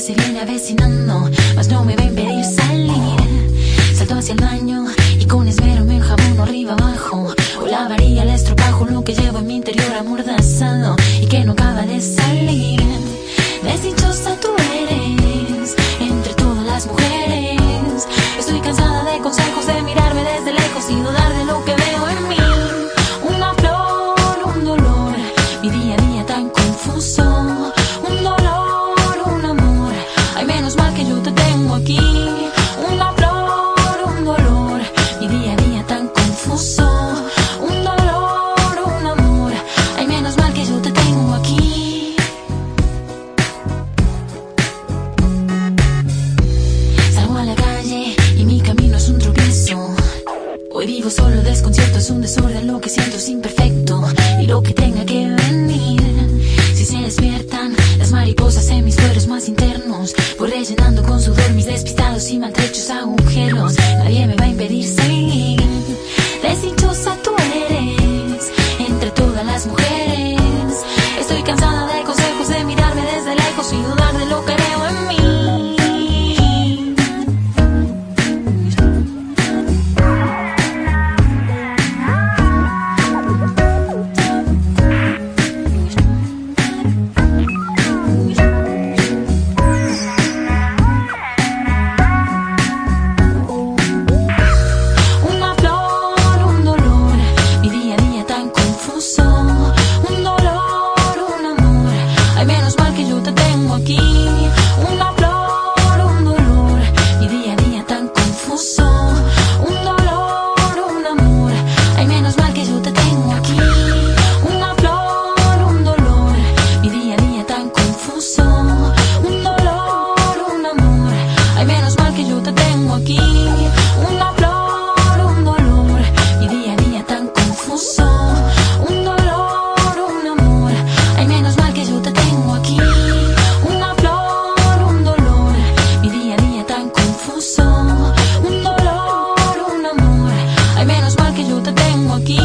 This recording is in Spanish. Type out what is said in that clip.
se viene avecinando, mas no me va a impedir salir. Saltó hacia el baño y con esmero me enjabono arriba abajo. O lavaría el estropajo, lo que llevo en mi interior amordazado y que no acaba de salir. Hoy vivo solo desconcierto, es un desorden lo que siento, es imperfecto. Y lo que menos mal que yo te tengo aquí. Ay, menos mal que yo te tengo aquí.